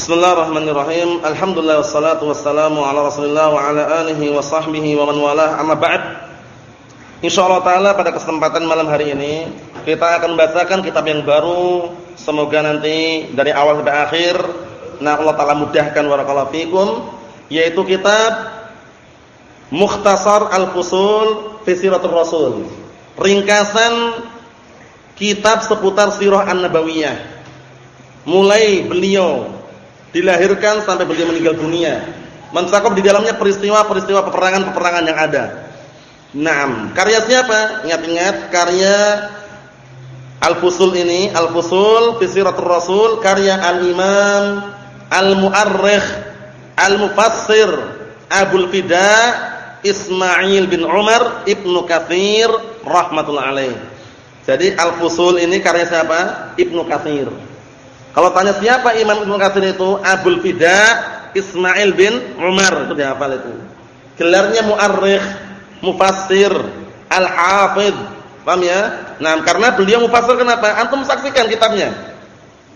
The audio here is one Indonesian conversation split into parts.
Bismillahirrahmanirrahim. Alhamdulillah wassalatu wassalamu ala Rasulillah wa ala alihi wa sahbihi wa man walah. Amma ba'd. Insyaallah taala pada kesempatan malam hari ini kita akan membacakan kitab yang baru. Semoga nanti dari awal sampai akhir nah Allah taala mudahkan warakallahu fikum yaitu kitab Mukhtasar Al-Fusul fi Siratul Rasul. Ringkasan kitab seputar sirah An-Nabawiyah. Mulai beliau dilahirkan sampai beliau meninggal dunia. Mencakup di dalamnya peristiwa-peristiwa peperangan-peperangan yang ada. Naam, karya siapa? Ingat-ingat karya Al-Fusul ini, Al-Fusul fi Siratul Rasul karya Al-Imam Al-Mu'arrikh Al-Mufassir Abdul Fida Ismail bin Umar Ibnu Katsir rahmatullah alaih. Jadi Al-Fusul ini karya siapa? Ibnu Katsir. Kalau tanya siapa Imam Ibnu Katsir itu? Abdul Fida Ismail bin Umar itu dihafal itu. Gelarnya muarrikh, mufassir, al-hafidh. Paham ya? Nah, karena beliau mufassir kenapa? Antum saksikan kitabnya.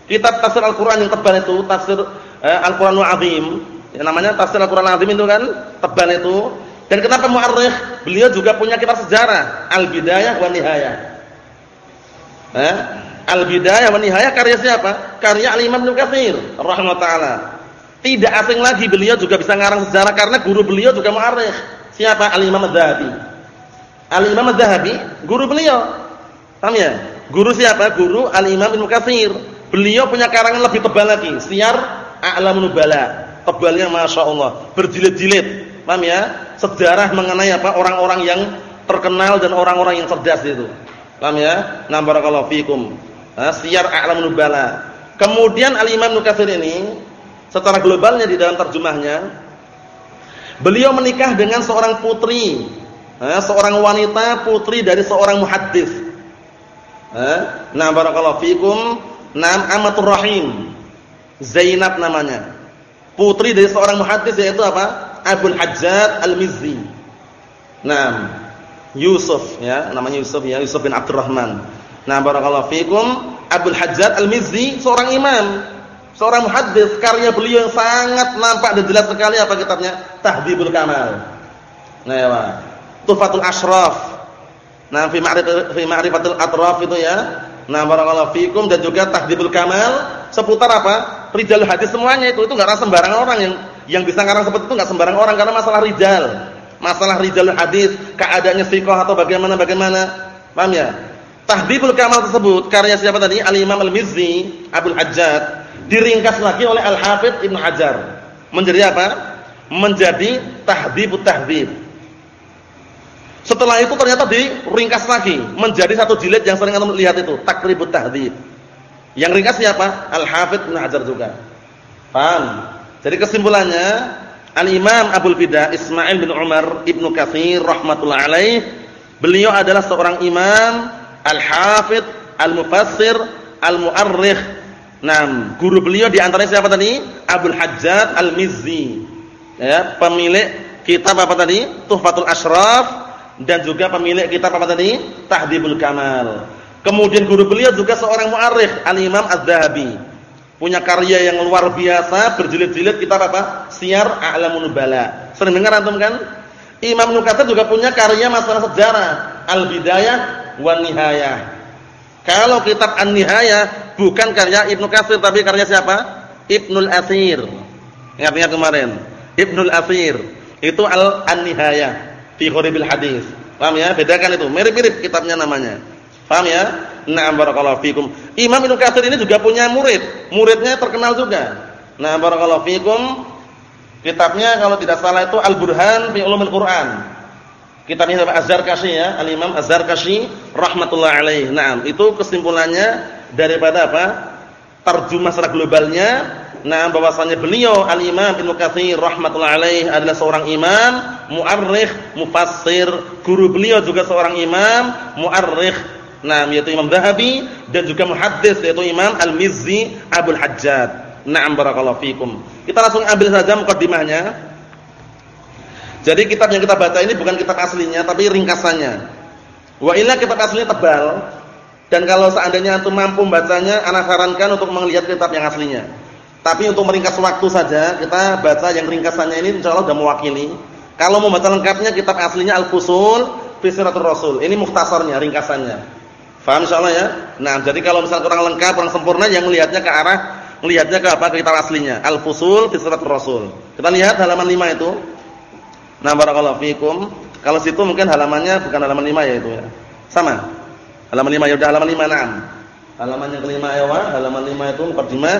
Kitab tafsir Al-Qur'an yang tebal itu, tafsir eh, Al-Qur'anul Azim. Ya, namanya tafsir Al-Qur'an Azim itu kan tebal itu dan kenapa mu'arrikh? Beliau juga punya kitab sejarah, Al-Bidayah wa Nihayah. Eh? Al-Bidayah wa karya siapa? Karya Al-Imam Ibnu Katsir rahimahullah taala. Tidak asing lagi beliau juga bisa ngarang sejarah karena guru beliau juga mu'arrikh. Siapa? Al-Imam Az-Zahabi. Al-Imam guru beliau. Paham ya? Guru siapa? Guru Al-Imam Ibnu Katsir. Beliau punya karangan lebih tebal lagi, Siyar A'lamun Nubala. Tebalnya Masya Allah, berjilid-jilid. Paham ya? sejarah mengenai apa orang-orang yang terkenal dan orang-orang yang cerdas itu. Paham ya? Nah barakallahu fikum. Nah, Siyar A'lamun Nubala. Kemudian Al-Imam Nukatsir ini secara globalnya di dalam terjemahnya beliau menikah dengan seorang putri, nah, seorang wanita putri dari seorang muhaddis. Nah, barakallahu fikum. Nam Amatur Rahim. Zainab namanya. Putri dari seorang muhaddis yaitu apa? Abul Hajjat Al-Mizzi. Nah, Yusuf ya, namanya Yusuf ya, Yusuf bin Abdurrahman. Nah, barakallahu fikum, Abul Hajjat Al-Mizzi seorang imam, seorang muhaddis, karya beliau yang sangat nampak dan jelas sekali apa kitabnya? Tahdhibul Kamal. Nah, ya, Pak. Tufatul Ashraf. Nah, fi ma'rifat fi ma'rifatul atraf itu ya. Nah, barakallahu fikum dan juga Tahdhibul Kamal seputar apa? Rijal hadis semuanya itu itu enggak sembarangan orang yang yang bisa ngarang seperti itu enggak sembarang orang karena masalah rijal. Masalah rijal hadis, keadaannya thiqah atau bagaimana bagaimana. Paham ya? Tahdhibul Kamal tersebut karya siapa tadi? Al-Imam Al-Mizzi, Abdul Hajjaj, diringkas lagi oleh Al-Hafidz Ibnu Hajar. Menjadi apa? Menjadi Tahdhibut Tahdhib. Setelah itu ternyata diringkas lagi menjadi satu jilid yang sering kita lihat itu, Takribut Tahdhib. Yang ringkas siapa? Al-Hafidz Ibnu Hajar juga. Paham? Jadi kesimpulannya Al-Imam Abdul Fida Ismail bin Umar Ibnu Katsir rahmatullah alaih beliau adalah seorang imam al-hafidh al-mufassir al-mu'arrikh. Nah, guru beliau di antaranya siapa tadi? Abdul Hajjat Al-Mizzi. Ya, pemilik kitab apa tadi? Tuhfatul Ashraf dan juga pemilik kitab apa tadi? Tahdhibul Kamal. Kemudian guru beliau juga seorang mu'arrikh, Al-Imam Az-Zahabi punya karya yang luar biasa berjilid-jilid kitab apa? Syiar A'lamun Nubala. Sering dengar antum kan? Imam Nukatsir juga punya karya masalah sejarah, Al-Bidayah wan Nihayah. Kalau kitab An-Nihayah bukan karya Ibnu Katsir tapi karya siapa? Ibnul Atsir. Ingat-ingat kemarin. Ibnul Atsir. Itu Al-An-Nihayah fi Ghoribil Hadis. Paham ya? Bedakan itu. Mirip-mirip kitabnya namanya. Paham ya? Na'am barakallahu fikum. Imam Ibnu Katsir ini juga punya murid. Muridnya terkenal juga. Nah, barakallahu fikum. Kitabnya kalau tidak salah itu Al-Burhan fi Ulumul Quran. Kitabnya Az-Zarkashi ya, Al-Imam Az-Zarkashi rahimatullah alaih. Naam, itu kesimpulannya daripada apa? Terjemah secara globalnya. Nah, bahwasanya beliau Al-Imam Ibnu Katsir rahimatullah alaih adalah seorang imam, muarrikh, mufassir. Guru beliau juga seorang imam, muarrikh, Nah, yaitu Imam Zahabi dan juga muhaddis yaitu Imam Al-Mizzi Abdul Hajjaj. Na'am barakallahu fikum. Kita langsung ambil saja mukadimahnya. Jadi kitab yang kita baca ini bukan kitab aslinya tapi ringkasannya. Wa illa kitab aslinya tebal dan kalau seandainya antum mampu membacanya, ana sarankan untuk melihat kitab yang aslinya. Tapi untuk meringkas waktu saja, kita baca yang ringkasannya ini insyaallah sudah mewakili. Kalau mau baca lengkapnya kitab aslinya Al-Fusul fi Siratul Rasul. Ini mukhtasarnya, ringkasannya. Faham insyaallah ya? Nah, jadi kalau misalnya kurang lengkap, kurang sempurna yang melihatnya ke arah melihatnya ke apa? Ke kitab aslinya. Al-Fusul fi Siratul Rasul. Kita lihat halaman 5 itu. Nah, barakallahu fikum. Kalau situ mungkin halamannya bukan halaman 5 ya itu ya. Sama. Halaman 5 ya udah halaman 5 enam. Halaman yang kelima ya, halaman 5 itu mukadimah.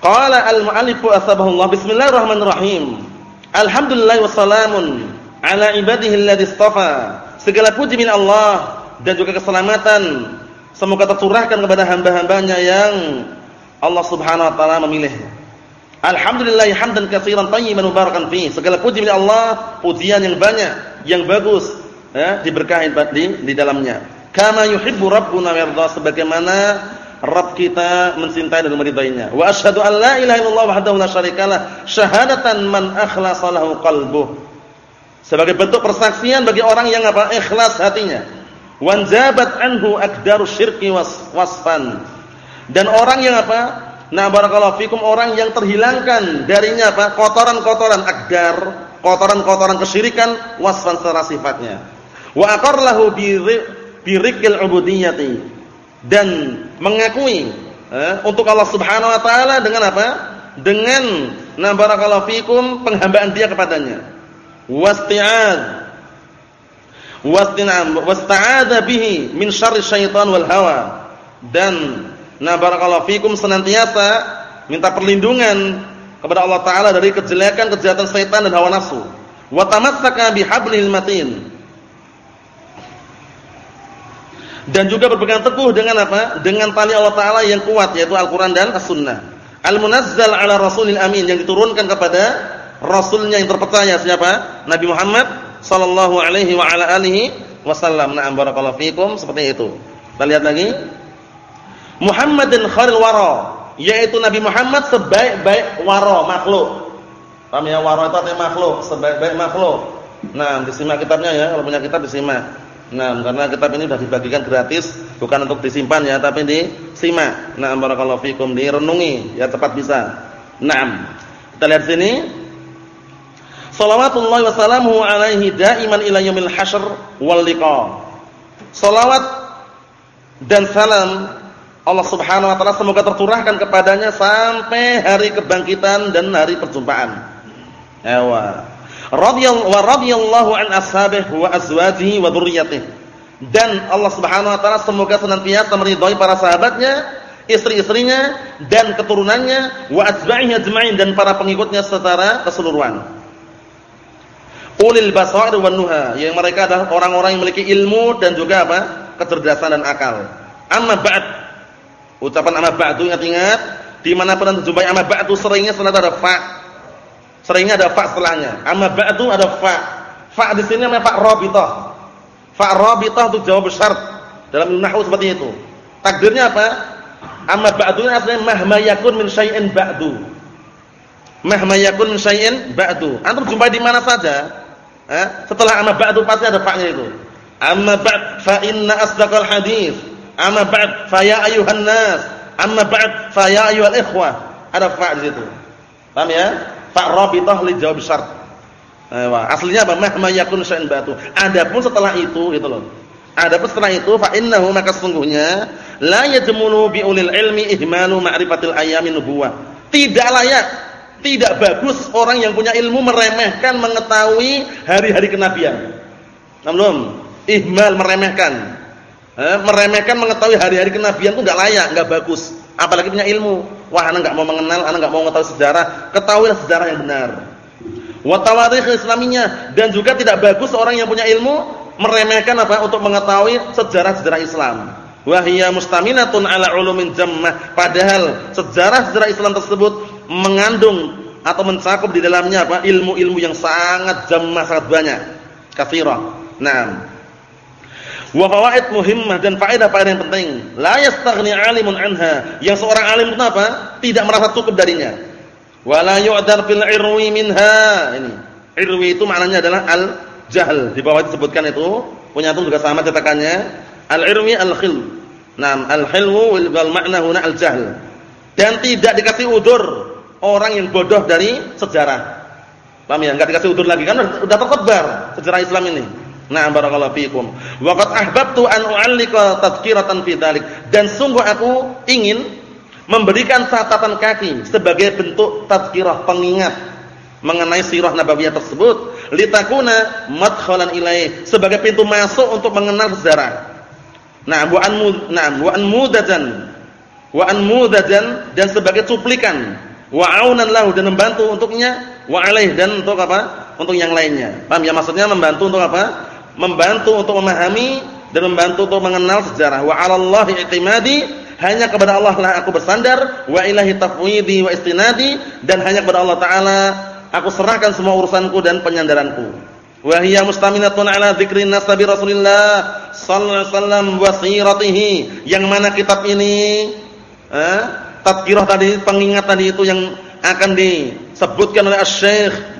Qala al-mu'allifu asbahullah bismillahirrahmanirrahim. Alhamdulillah wassalamun ala ibadihi alladhi istafa. Segala puji milik Allah dan juga keselamatan semoga tercurahkan kepada hamba-hambanya yang Allah Subhanahu wa taala memilih. Alhamdulillah hamdan katsiran tayyiban mubarakan fi. Segala puji milik Allah, pujian yang banyak, yang bagus, ya, diberkahi di, di dalamnya. Kama yuhibbu rabbuna wa sebagaimana Rabb kita mencintai dan meridainya. Wa asyhadu an la ilaha illallah wahdahu la syarikalah syahadatan man akhlasa lahu qalbuh. Sebagai bentuk persaksian bagi orang yang apa? ikhlas hatinya. Wanjabat anhu akdaru syirki was, wasfan. Dan orang yang apa? Nah barakallahu fikum orang yang terhilangkan darinya apa? kotoran-kotoran akdar, kotoran-kotoran kesyirikan wasfan secara sifatnya. Wa aqarlahu bi birikil ubudiyyati dan mengakui eh, untuk Allah Subhanahu wa taala dengan apa? Dengan na barakallahu fikum penghambaan dia kepadanya. Wasti'ad wastinam wasta'adza bihi min syarri syaitan wal hawa. Dan na barakallahu fikum senantiasa minta perlindungan kepada Allah taala dari kejelekan kejahatan setan dan hawa nafsu. Wa tamassaka bihablil matin dan juga berpegang teguh dengan apa? Dengan tali Allah taala yang kuat yaitu Al-Qur'an dan As-Sunnah. Al-munazzal 'ala Rasulil Amin yang diturunkan kepada rasulnya yang terpercaya siapa? Nabi Muhammad sallallahu alaihi wa ala alihi wasallam. Na'am barakallahu fikum seperti itu. Kita lihat lagi. Muhammadin khairul wara, yaitu Nabi Muhammad sebaik-baik wara makhluk. Paham ya? Wara itu artinya makhluk, sebaik-baik makhluk. Nah, disimak kitabnya ya, kalau punya kitab disimak. Nah, karena kitab ini sudah dibagikan gratis, bukan untuk disimpan ya, tapi disimak. Nah, barakallahu fikum, direnungi ya tepat bisa. Naam. Kita lihat sini. Shalawatullah wa salamuhu alaihi daiman ila yaumil hasyr wal liqa. Salawat dan salam Allah Subhanahu wa taala semoga tercurahkan kepadanya sampai hari kebangkitan dan hari perjumpaan. Ewa radhiyallahu an ashabihi wa azwajihi wa dzurriyyatihi. Dan Allah Subhanahu wa taala semoga senantiasa meridhai para sahabatnya, istri-istrinya dan keturunannya wa atba'ihi ajma'in dan para pengikutnya secara keseluruhan. Ulil basair wan nuha, yang mereka adalah orang-orang yang memiliki ilmu dan juga apa? kecerdasan dan akal. Amma ba'd. Ucapan amma ba'du ingat-ingat, di mana pun jumpai amma ba'du seringnya selalu ada fa' Seringnya ada fa setelahnya. Amma ba'du ada fa. Fa di sini namanya fa rabithah. Fa rabithah itu jawab syarat. Dalam nahwu seperti itu. Takdirnya apa? Amma ba'du ini aslinya mahma yakun min syai'in ba'du. Mahma yakun min syai'in ba'du. Antum jumpai di mana saja, eh? setelah amma ba'du pasti ada fa-nya itu. Amma ba'd fa inna asdaqal hadis. Amma ba'd fa ya ayuhan nas. Amma ba'd fa ya ayyuhal ikhwah. Ada fa di situ. Paham ya? Fa rabithah li jawab syart. Aslinya apa? Mahma yakun syai'in batu. Adapun setelah itu gitu loh. Adapun setelah itu fa innahu maka sesungguhnya la yajmulu bi ulil ilmi ihmalu ma'rifatil ayamin nubuwah. Tidak layak, tidak bagus orang yang punya ilmu meremehkan mengetahui hari-hari kenabian. Namun ihmal meremehkan. Eh, meremehkan mengetahui hari-hari kenabian itu enggak layak, enggak bagus. Apalagi punya ilmu. Wah, anak enggak mau mengenal, anak enggak mau mengetahui sejarah. Ketahuilah sejarah yang benar. Wa tawarikh islaminya dan juga tidak bagus orang yang punya ilmu meremehkan apa untuk mengetahui sejarah-sejarah Islam. Wa hiya mustaminatun ala ulumin jammah. Padahal sejarah-sejarah Islam tersebut mengandung atau mencakup di dalamnya apa? ilmu-ilmu yang sangat jammah, sangat banyak. Katsirah. Naam wa fawaid muhimmah dan faedah-faedah yang penting. La yastaghni 'alimun anha. Yang seorang alim itu apa? Tidak merasa cukup darinya. Wa la yu'dar fil irwi minha. Ini. Irwi itu maknanya adalah al-jahl. Di bawah disebutkan itu, punya itu juga sama cetakannya. Al-irwi al-khil. Naam, al-hilwu wal makna huna al-jahl. Dan tidak dikasih udur orang yang bodoh dari sejarah. Paham ya? Enggak dikasih udur lagi kan udah tersebar sejarah Islam ini. Nah, barakallahu fiikum. Wa qad ahbabtu an u'allika tadhkiratan fi dzalik. Dan sungguh aku ingin memberikan catatan kaki sebagai bentuk tadhkirah pengingat mengenai sirah nabawiyah tersebut litakuna madkhalan ilaih sebagai pintu masuk untuk mengenal sejarah. Nah, wa an na'am wa an mudajan wa an mudajan dan sebagai cuplikan wa aunan lahu dan membantu untuknya wa alaih dan untuk apa? Untuk yang lainnya. Paham ya maksudnya membantu untuk apa? Membantu untuk memahami dan membantu untuk mengenal sejarah. Wa 'alallahi i'timadi hanya kepada Allah lah aku bersandar wa ilahi tafwidi wa istinadi dan hanya kepada Allah taala aku serahkan semua urusanku dan penyandaranku. Wa hiya mustaminatun ala dzikri nasabi Rasulillah sallallahu alaihi wasallam wa siratihi. Yang mana kitab ini eh, tadi, pengingat tadi itu yang akan disebutkan oleh Asy-Syaikh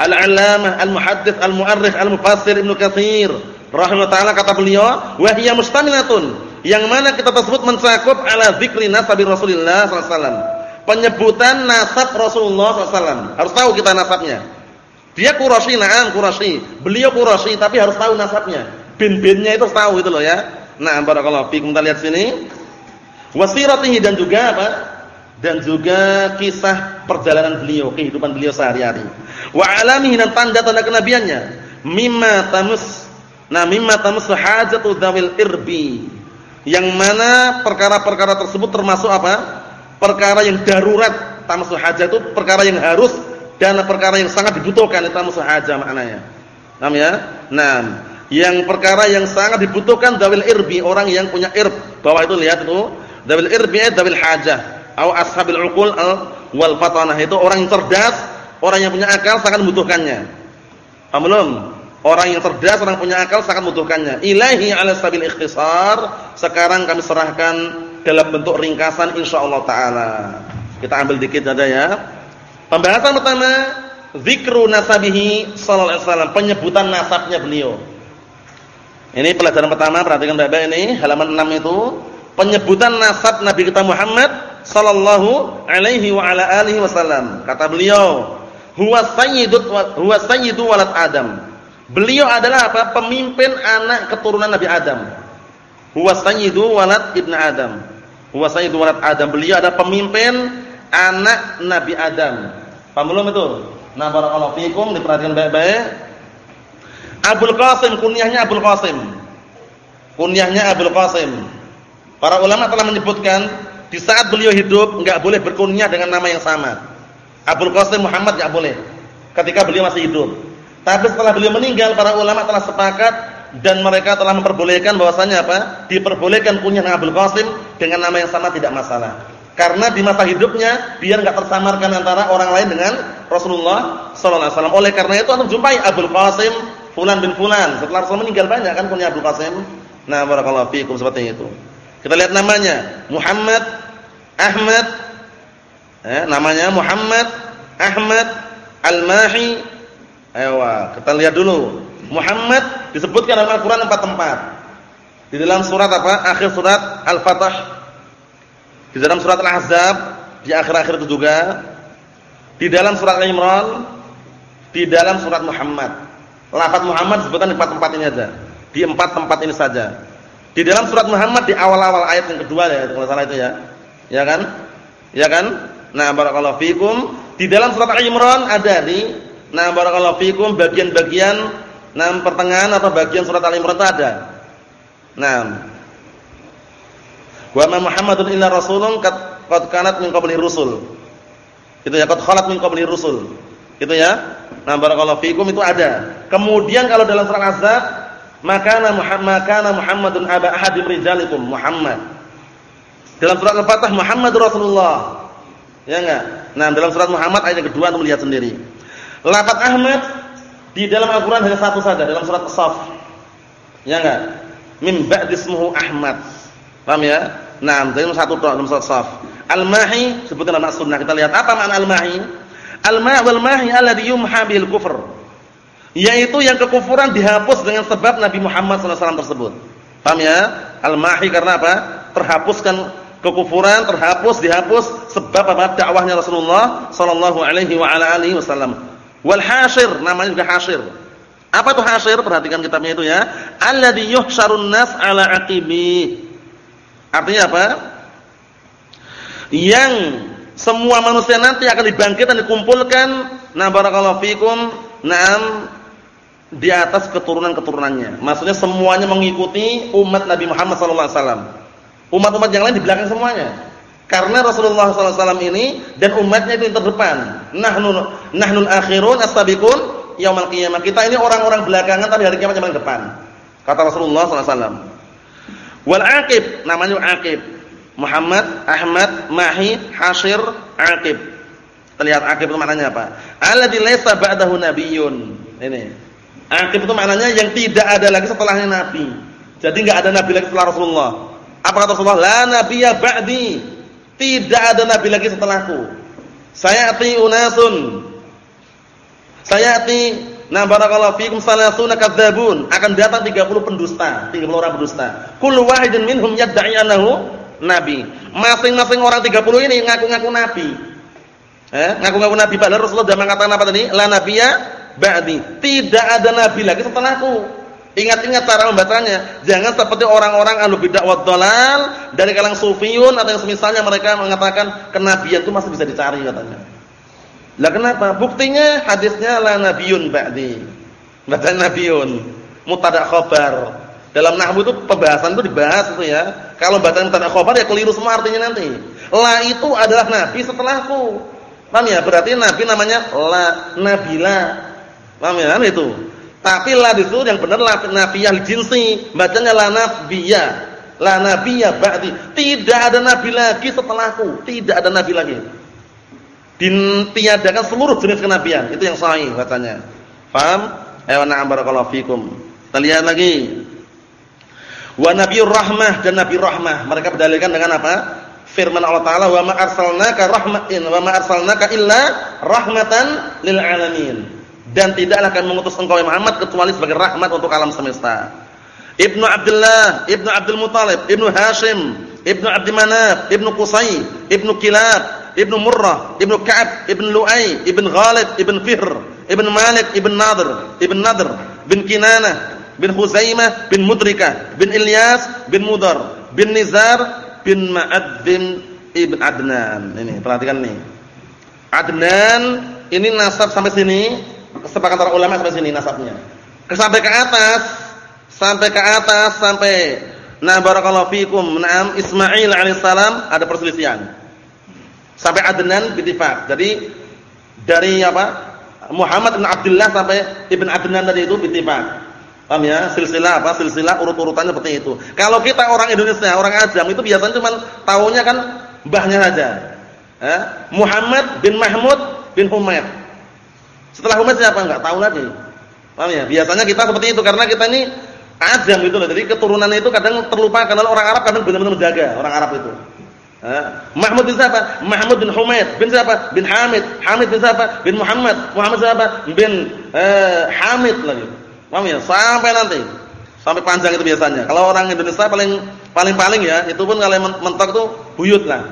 Al-Allamah Al-Muhaddits Al-Mu'arrikh Al-Mufassir Ibnu Katsir rahimahullah taala kata beliau, "Wa hiya mustaminatun." Yang mana kita tersebut mencakup ala dzikri nasabi alaihi wasallam penyebutan nasab Rasulullah SAW. Harus tahu kita nasabnya. Dia Quraisy, na'am Quraisy. Beliau Quraisy tapi harus tahu nasabnya. Bin-binnya itu harus tahu itu loh ya. Nah, barakallahu fiikum. Kita lihat sini. Wasiratihi dan juga apa? Dan juga kisah perjalanan beliau, kehidupan beliau sehari-hari. Wa alamihi dan tanda-tanda kenabiannya. Mimma tamus Nah, mimma tamus hajatu dzawil irbi. Yang mana perkara-perkara tersebut termasuk apa? perkara yang darurat tamassul hajah itu perkara yang harus dan perkara yang sangat dibutuhkan itu tamassul hajah maknanya. Paham ya? Nah, yang perkara yang sangat dibutuhkan dawil irbi, orang yang punya irb. Bawah itu lihat itu, dawil irbi dawil hajah atau ashabil uqul wal fatanah itu orang yang cerdas, orang yang punya akal sangat membutuhkannya. Paham belum? Orang yang cerdas, orang punya akal sangat membutuhkannya. Ilahi ala sabil ikhtisar. Sekarang kami serahkan dalam bentuk ringkasan insyaallah taala. Kita ambil dikit saja ya. Pembahasan pertama, zikru nasabihi sallallahu alaihi wasallam, penyebutan nasabnya beliau. Ini pelajaran pertama, perhatikan Bapak ini, halaman 6 itu, penyebutan nasab Nabi kita Muhammad sallallahu alaihi wa ala alihi wasallam. Kata beliau, huwa sayyidut huwa sayyidu walad Adam. Beliau adalah apa? Pemimpin anak keturunan Nabi Adam. Huwa sayyidu walad ibnu Adam. Huwa sayyidu walad Adam. Beliau adalah pemimpin anak Nabi Adam. Paham belum itu? Nah, barakallahu fikum, diperhatikan baik-baik. Abul Qasim kunyahnya Abul Qasim. Kunyahnya Abul Qasim. Para ulama telah menyebutkan di saat beliau hidup enggak boleh berkunyah dengan nama yang sama. Abul Qasim Muhammad enggak boleh ketika beliau masih hidup. Tapi setelah beliau meninggal, para ulama telah sepakat dan mereka telah memperbolehkan bahwasanya apa? Diperbolehkan kunyah Abdul Qasim dengan nama yang sama tidak masalah. Karena di masa hidupnya biar enggak tersamarkan antara orang lain dengan Rasulullah sallallahu alaihi wasallam. Oleh karena itu antum jumpai Abdul Qasim fulan bin fulan. Setelah Rasul meninggal banyak kan kunyah Abdul Qasim. Nah, barakallahu fiikum seperti itu. Kita lihat namanya Muhammad Ahmad eh, namanya Muhammad Ahmad Al-Mahi. Ayo, kita lihat dulu. Muhammad disebutkan dalam Al-Qur'an empat tempat. Di dalam surat apa? Akhir surat Al-Fatah. Di dalam surat Al-Ahzab, di akhir-akhir itu juga. Di dalam surat Al-Imran, di dalam surat Muhammad. Lafaz Muhammad disebutkan di empat tempat ini aja. Di empat tempat ini saja. Di dalam surat Muhammad di awal-awal ayat yang kedua ya, kalau salah itu ya. Ya kan? Ya kan? Nah, barakallahu fikum. Di dalam surat Al-Imran ada di Nah, barakallahu fikum bagian-bagian Nah, pertengahan atau bagian surat Al-Imran itu ada. Nah. Wa ma Muhammadun illa rasulun qad kanat min qablihi rusul. Itu ya, qad khalat min qablihi rusul. Itu ya. Nah, barakallahu fikum itu ada. Kemudian kalau dalam surat Az-Zab, maka Muhammad Muhammadun aba ahadim rijalikum Muhammad. Dalam surat Al-Fatah Muhammadur Rasulullah. Ya enggak? Nah, dalam surat Muhammad ayat kedua untuk melihat sendiri. Lafaz Ahmad di dalam Al-Qur'an hanya satu saja dalam surat As-Saff. Ya enggak? Min ba'di Ahmad. Paham ya? Nah, dalam satu dalam surat As-Saff. Al-Mahi sebutkan dalam sunnah kita lihat apa makna Al-Mahi? Al-Ma' wal mahi alladhi yumha kufr. Yaitu yang kekufuran dihapus dengan sebab Nabi Muhammad SAW tersebut. Paham ya? Al-Mahi karena apa? Terhapuskan kekufuran terhapus dihapus sebab apa? Dakwahnya Rasulullah sallallahu alaihi wasallam. Wal hasyir namanya juga hasyir apa itu hasyir perhatikan kitabnya itu ya. Alladhi yuhsyarun nas ala aqibi. Artinya apa? Yang semua manusia nanti akan dibangkitkan dikumpulkan. Nah barakallahu fikum. Na'am di atas keturunan-keturunannya. Maksudnya semuanya mengikuti umat Nabi Muhammad SAW. Umat-umat yang lain di belakang semuanya. Karena Rasulullah SAW ini dan umatnya itu yang terdepan. Nahnu nahnul akhirun as-sabiqun yaumul qiyamah. Kita ini orang-orang belakangan tapi hari kiamat yang depan. Kata Rasulullah SAW. Wal aqib namanya aqib. Muhammad, Ahmad, Mahi, Hashir, Aqib. Terlihat aqib itu maknanya apa? Alladzi laysa ba'dahu nabiyyun. Ini. Akib itu maknanya yang tidak ada lagi setelahnya Nabi. Jadi enggak ada Nabi lagi setelah Rasulullah. Apa kata Rasulullah? La nabiyya ba'di. Tidak ada Nabi lagi setelahku. Saya ati unasun. Saya ati Nah barakallahu fikum salasuna kadzabun. Akan datang 30 pendusta, 30 orang pendusta. Kullu wahidin minhum yad'i annahu nabi. Masing-masing orang 30 ini ngaku-ngaku nabi. Eh, ngaku-ngaku nabi padahal Rasulullah sudah mengatakan apa tadi? La nabiyya ba'di. Tidak ada nabi lagi setelahku. Ingat-ingat cara membacanya. Jangan seperti orang-orang ahlu bid'ah wad dari kalangan sufiyun atau yang semisalnya mereka mengatakan kenabian itu masih bisa dicari katanya. Lah kenapa? Buktinya hadisnya la nabiyun ba'di. Baca nabiyun. Mutada khabar. Dalam nahwu itu pembahasan itu dibahas itu ya. Kalau baca mutada khabar ya keliru semua artinya nanti. La itu adalah nabi setelahku. Paham ya? Berarti nabi namanya la nabila Paham ya? Kan itu. Tapi la itu yang benar la nafiyah jinsi, bacanya la nafiyah. La nabiyya ba'di. Tidak ada nabi lagi setelahku, tidak ada nabi lagi. Ditiadakan seluruh jenis kenabian, itu yang sahih bacanya. Paham? Ayo na'am barakallahu fikum. Kita lihat lagi. Wa nabiyur rahmah dan nabi rahmah. Mereka berdalilkan dengan apa? Firman Allah Taala, "Wa ma arsalnaka rahmatin wa ma arsalnaka illa rahmatan lil alamin." Dan tidaklah akan mengutus engkau Muhammad kecuali sebagai rahmat untuk alam semesta. Ibnu Abdullah, Ibnu Abdul Muthalib, Ibnu Hashim, Ibnu Abdi Manaf, Ibnu Qusay, Ibnu Kilab, Ibnu Murrah, Ibnu Ka'ab, Ibnu Lu'ay, Ibnu Ghalib, Ibnu Fihr, Ibnu Malik, Ibnu Nadir, Ibnu Nadir, bin Kinanah, bin Huzaimah, bin Mudrikah, bin Ilyas, bin Mudar, bin Nizar, bin Ma'ad bin Ibn Adnan. Ini perhatikan nih. Adnan ini nasab sampai sini Kesepakatan para ulama sampai sini nasabnya. Sampai ke atas, sampai ke atas sampai nah barakallahu fikum. Naam Ismail alaihissalam ada perselisihan. Sampai Adnan bitifak. Jadi dari apa? Muhammad bin Abdullah sampai Ibn Adnan tadi itu bitifak. Paham ya? Silsilah apa? Silsilah urut-urutannya seperti itu. Kalau kita orang Indonesia, orang Ajam itu biasanya cuma tahunya kan mbahnya saja. Eh? Muhammad bin Mahmud bin Humaid. Setelah umat siapa? Enggak tahu lagi. Paham ya? Biasanya kita seperti itu karena kita ini ajam gitu loh. Jadi keturunan itu kadang terlupa karena orang Arab kadang benar-benar menjaga orang Arab itu. Mahmud bin siapa? Mahmud bin Humaid bin siapa? Bin Hamid. Hamid bin siapa? Bin Muhammad. Muhammad siapa? Bin eh, Hamid lagi. Paham ya? Sampai nanti. Sampai panjang itu biasanya. Kalau orang Indonesia paling paling paling ya, itu pun kalau mentok tuh buyut lah.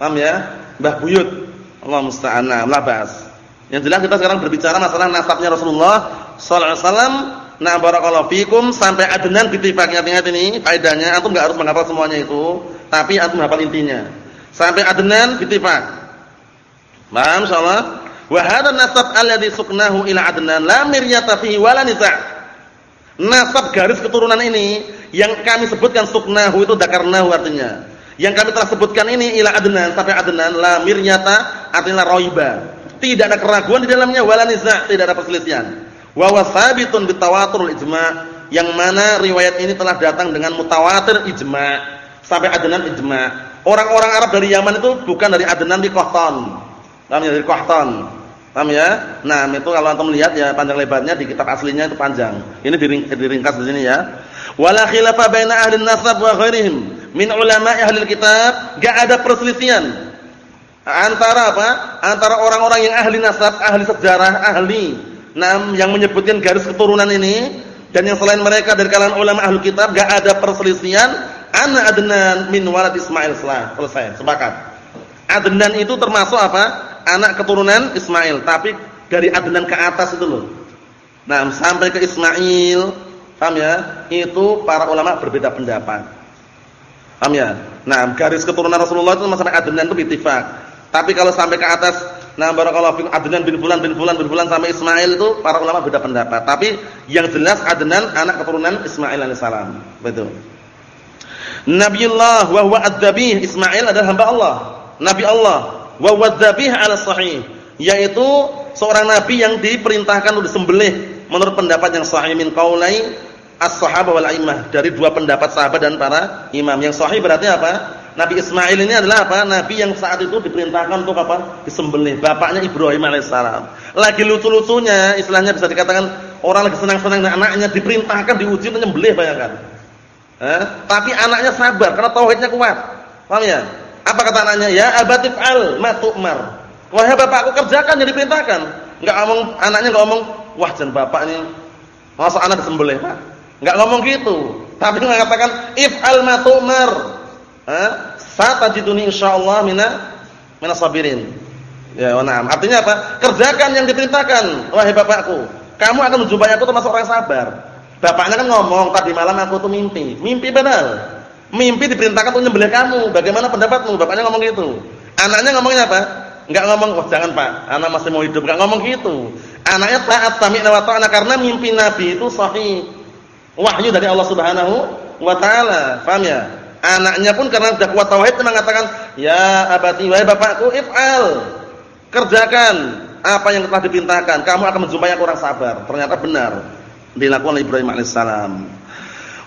Paham ya? Mbah buyut. Allah musta'an. Lah bahas. Yang jelas kita sekarang berbicara masalah nasabnya Rasulullah sallallahu alaihi wasallam. Nah, barakallahu fikum sampai Adnan bitifaknya ingat ini faedahnya antum enggak harus menghafal semuanya itu, tapi antum hafal intinya. Sampai Adnan bitifak. Paham insyaallah? Wa hadha nasab alladhi suknahu ila Adnan la miryata fihi wala nisa'. Nasab garis keturunan ini yang kami sebutkan suknahu itu dakarnahu artinya. Yang kami telah sebutkan ini ila Adnan sampai Adnan la miryata artinya raiba tidak ada keraguan di dalamnya wala niza', tidak ada perselisihan. Wa wasabitun bitawaturul ijma' yang mana riwayat ini telah datang dengan mutawatir ijma' sampai Adnan ijma'. Orang-orang Arab dari Yaman itu bukan dari Adnan di Qahtan. Paham ya dari Qahtan. Paham ya? Nah, itu kalau antum lihat ya panjang lebarnya di kitab aslinya itu panjang. Ini diring, diringkas di sini ya. Wala khilafa baina ahli nasab wa ghairihim min ulama'i ahli kitab, enggak ada perselisihan Antara apa? Antara orang-orang yang ahli nasab, ahli sejarah, ahli nam yang menyebutkan garis keturunan ini dan yang selain mereka dari kalangan ulama ahli kitab enggak ada perselisihan anna Adnan min walad Ismail selesai, sepakat. Adnan itu termasuk apa? Anak keturunan Ismail, tapi dari Adnan ke atas itu loh. Nah, sampai ke Ismail, paham ya? Itu para ulama berbeda pendapat. Paham ya? Nah, garis keturunan Rasulullah itu sampai Adnan itu ittifaq. Tapi kalau sampai ke atas, nah barakallahu fikum Adnan bin Fulan bin Fulan bin Fulan sampai Ismail itu para ulama beda pendapat. Tapi yang jelas Adnan anak keturunan Ismail alaihissalam. Betul. Nabiullah wa huwa adzabih Ismail adalah hamba Allah. Nabi Allah wa huwa adzabih ala sahih, yaitu seorang nabi yang diperintahkan untuk disembelih menurut pendapat yang sahih min qaulai as-sahabah wal a'immah dari dua pendapat sahabat dan para imam. Yang sahih berarti apa? Nabi Ismail ini adalah apa? Nabi yang saat itu diperintahkan untuk apa? Disembelih. Bapaknya Ibrahim alaihissalam. Lagi lucu-lucunya, istilahnya bisa dikatakan orang lagi senang-senang anaknya diperintahkan diuji untuk nyembelih bayangkan. Eh? Tapi anaknya sabar karena tauhidnya kuat. Paham ya? Apa kata anaknya? Ya abatif al ma tu'mar. Wahai bapakku kerjakan yang diperintahkan. Enggak ngomong anaknya enggak ngomong, "Wah, jan bapak ini masa anak disembelih, Pak?" Enggak ngomong gitu, tapi mengatakan if'al ma tu'mar. Eh? Satajiduni insyaallah mina mina sabirin. Ya, na'am. Artinya apa? Kerjakan yang diperintahkan, wahai bapakku. Kamu akan menjumpai aku termasuk orang sabar. Bapaknya kan ngomong, tadi malam aku tuh mimpi. Mimpi benar. Mimpi diperintahkan untuk nyembelih kamu. Bagaimana pendapatmu? Bapaknya ngomong gitu. Anaknya ngomongnya apa? Enggak ngomong, "Wah, jangan, Pak. Anak masih mau hidup." Enggak ngomong gitu. Anaknya taat sami'na wa ta'ana karena mimpi Nabi itu sahih wahyu dari Allah Subhanahu wa taala. Paham ya? Anaknya pun karena sudah kuat tauhid mengatakan, "Ya abati, wahai bapakku, if'al." Kerjakan apa yang telah dipintahkan. Kamu akan menjumpai aku orang sabar. Ternyata benar dilakukan oleh Ibrahim alaihissalam.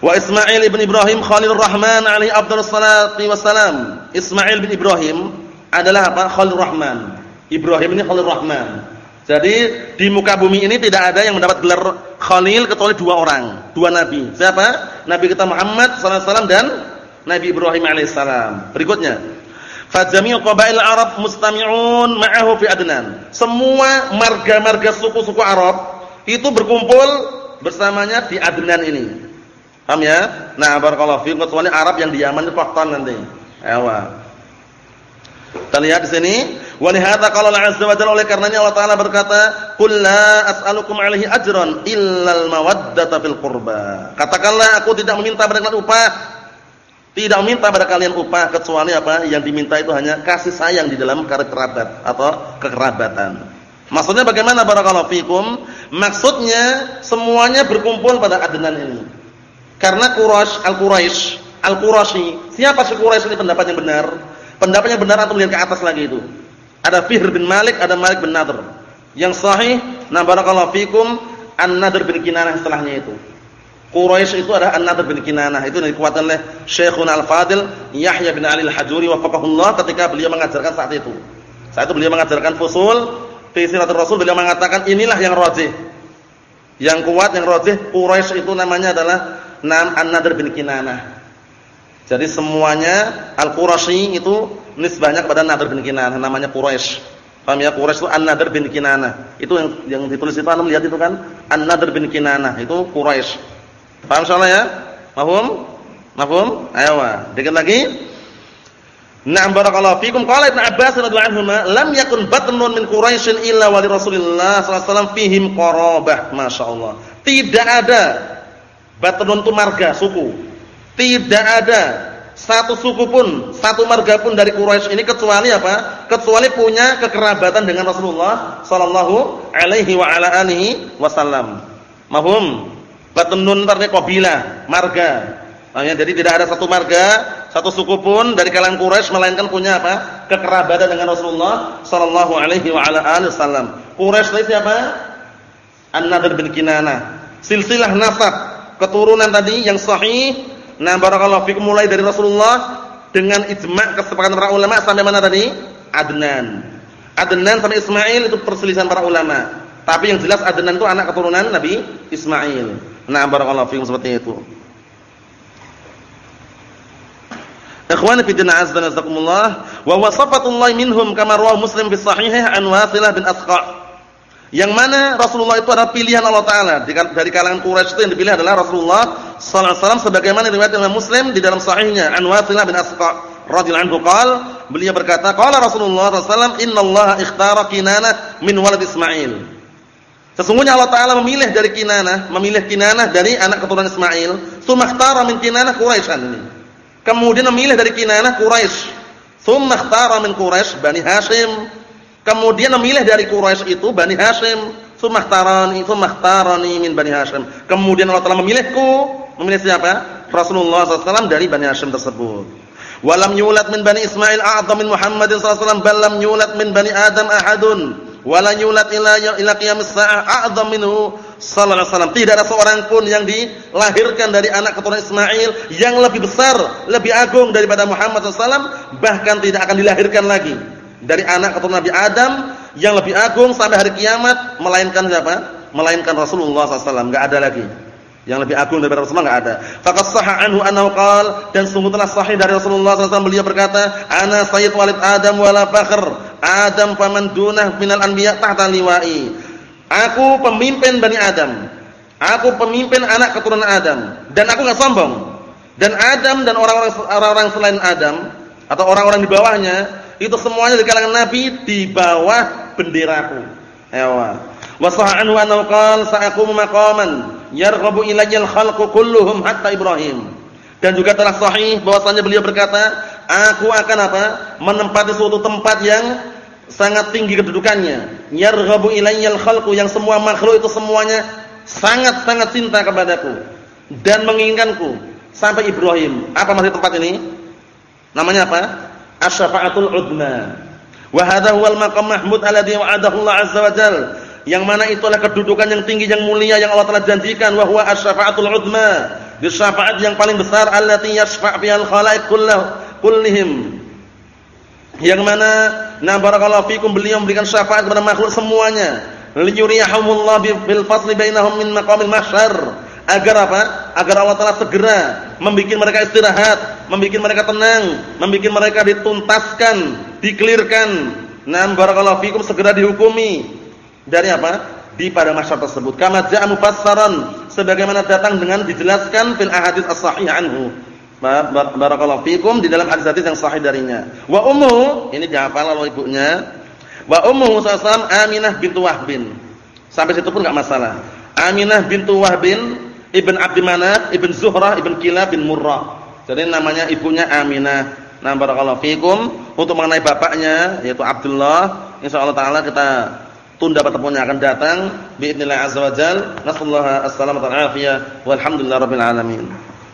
Wa Ismail ibn Ibrahim Khalilur Rahman alaihi afdhalus salati wassalam. Ismail bin Ibrahim adalah apa? Khalilur Rahman. Ibrahim ini Khalilur Rahman. Jadi di muka bumi ini tidak ada yang mendapat gelar Khalil kecuali dua orang, dua nabi. Siapa? Nabi kita Muhammad SAW dan Nabi Ibrahim alaihissalam. Berikutnya, fajami'u qabail Arab mustami'un ma'ahu fi Adnan. Semua marga-marga suku-suku Arab itu berkumpul bersamanya di Adnan ini. Paham ya? Nah, barakallahu fiikum kecuali Arab yang di Yaman itu Qahtan nanti. Ewa. Kita lihat di sini Walihata kalau Azza wa Jalla oleh karenanya Allah Taala berkata, "Qul la as'alukum 'alaihi ajran illal mawaddata fil qurba." Katakanlah aku tidak meminta kalian upah. Tidak meminta pada kalian upah kecuali apa? Yang diminta itu hanya kasih sayang di dalam kerabat atau kekerabatan. Maksudnya bagaimana barakallahu fikum? Maksudnya semuanya berkumpul pada Adnan ini. Karena Quraisy, Al-Quraisy, Al-Quraisy, siapa si Quraisy ini pendapat yang benar? Pendapat yang benar atau lihat ke atas lagi itu. Ada Fihr bin Malik, ada Malik bin Nadr. Yang sahih, na barakallahu fikum, An-Nadr bin Kinanah setelahnya itu. Quraisy itu adalah An-Nadr bin Kinanah. Itu dikuatkan oleh Syekhun Al-Fadil Yahya bin Ali Al-Hajuri wafaqahullah ketika beliau mengajarkan saat itu. Saat itu beliau mengajarkan fusul fi siratul Rasul beliau mengatakan inilah yang rajih. Yang kuat yang rajih Quraisy itu namanya adalah Nam An-Nadr bin Kinanah. Jadi semuanya Al-Quraisy itu nisbahnya kepada Nadir bin Kinanah namanya Quraisy. Paham ya? Quraisy itu An-Nadir bin Kinanah. Itu yang yang ditulis itu Anda lihat itu kan? An-Nadir bin Kinanah itu Quraisy. Paham soalnya ya? Mahum? Mahum? Ayo, dikit lagi. Na'am barakallahu fikum. Qala Ibnu Abbas radhiyallahu "Lam yakun batnun min Quraisy illa wa li Rasulillah sallallahu alaihi wasallam fihim qarabah." Masyaallah. Tidak ada batnun itu marga, suku. Tidak ada satu suku pun, satu marga pun dari Quraisy ini kecuali apa? Kecuali punya kekerabatan dengan Rasulullah sallallahu alaihi wa ala alihi wasallam. Mahum? Batnun artinya kabilah, marga. Jadi tidak ada satu marga, satu suku pun dari kalangan Quraisy melainkan punya apa? Kekerabatan dengan Rasulullah sallallahu alaihi wasallam. Quraisy itu siapa? An-Nadr bin Kinanah. Silsilah nasab keturunan tadi yang sahih Nah, barakallahu fikum mulai dari Rasulullah dengan ijma' kesepakatan para ulama sampai mana tadi? Adnan. Adnan sampai Ismail itu perselisihan para ulama. Tapi yang jelas Adnan itu anak keturunan Nabi Ismail. Nah, barakallahu fikum seperti itu. Ikhwani fi din azza wa jazakumullah wa wasafatullah minhum kama rawahu Muslim fi sahihih an Wasilah bin Asqa. Yang mana Rasulullah itu adalah pilihan Allah Taala dari kalangan Quraisy itu yang dipilih adalah Rasulullah sallallahu alaihi wasallam sebagaimana riwayat Imam Muslim di dalam sahihnya An Wasilah bin Asqa radhiyallahu anhu qala beliau berkata qala Rasulullah sallallahu alaihi wasallam innallaha ikhtara Kinanah min walad Ismail Sesungguhnya Allah Taala memilih dari Kinanah memilih Kinanah dari anak keturunan Ismail tsumma ikhtara min Kinanah Quraisy ini kemudian memilih dari Kinanah Quraisy tsumma ikhtara min Quraisy Bani Hashim Kemudian memilih dari Quraisy itu Bani Hashim, tsumahtarani tsumahtarani min Bani Hashim. Kemudian Allah Taala memilihku, memilih siapa? Rasulullah SAW dari Bani Hashim tersebut. Walam yulad min Bani Ismail a'zam min Muhammadin sallallahu alaihi wasallam, bal lam yulad min Bani Adam ahadun. Wala yulad ila ila qiyamis saa'ah a'zam minhu sallallahu alaihi wasallam. Tidak ada seorang pun yang dilahirkan dari anak keturunan Ismail yang lebih besar, lebih agung daripada Muhammad SAW, bahkan tidak akan dilahirkan lagi dari anak keturunan Nabi Adam yang lebih agung sampai hari kiamat melainkan siapa? Melainkan Rasulullah SAW. Enggak ada lagi. Yang lebih agung daripada Rasulullah enggak ada. Faqad sahha anhu annahu qala dan sungguh telah sahih dari Rasulullah SAW beliau berkata, "Ana sayyid walid Adam wala fakhr. Adam faman dunah minal anbiya tahta liwa'i." Aku pemimpin Bani Adam. Aku pemimpin anak keturunan Adam dan aku enggak sombong. Dan Adam dan orang-orang selain Adam atau orang-orang di bawahnya itu semuanya di kalangan Nabi di bawah benderaku. Ewa. Wa sahanu annahu qala sa'aqumu maqaman yarghabu ilayya al-khalqu kulluhum hatta Ibrahim. Dan juga telah sahih bahwasanya beliau berkata, aku akan apa? menempati suatu tempat yang sangat tinggi kedudukannya. Yarghabu ilayya al-khalqu yang semua makhluk itu semuanya sangat-sangat cinta kepadaku dan menginginkanku sampai Ibrahim. Apa maksud tempat ini? Namanya apa? asy-syafa'atul udna. Wa hadha huwal maqam mahmud alladhi wa'adahu Allah azza wa. Yang mana itu adalah kedudukan yang tinggi yang mulia yang Allah telah janjikan wa huwa asy-syafa'atul udma. Di syafaat yang paling besar allati yashfa' al khalaiq kullihim. Yang mana na barakallahu fikum beliau memberikan syafaat kepada makhluk semuanya. Liyuriyahumullah bil fasli bainahum min maqamil mahsyar agar apa? Agar Allah Taala segera membuat mereka istirahat, membuat mereka tenang, membuat mereka dituntaskan, dikelirkan. Nam barakallahu fikum segera dihukumi dari apa? Di pada masyarakat tersebut. Kama ja'a mufassaran sebagaimana datang dengan dijelaskan fil ahadits as-sahih anhu barakallahu fikum di dalam hadis-hadis yang sahih darinya. Wa ummu, ini dihafal oleh ibunya. Wa ummu sallallahu Aminah bintu Wahbin. Sampai situ pun enggak masalah. Aminah bintu Wahbin ibn Abi Manaf, ibn Zuhrah, ibn Kila bin Murrah. Jadi namanya ibunya Aminah. Nah, barakallahu fikum untuk mengenai bapaknya yaitu Abdullah, insyaallah taala kita tunda pertemuannya akan datang biidznillah azza wajalla. Nasallahu alaihi wasallam wa alhamdulillahirabbil alamin.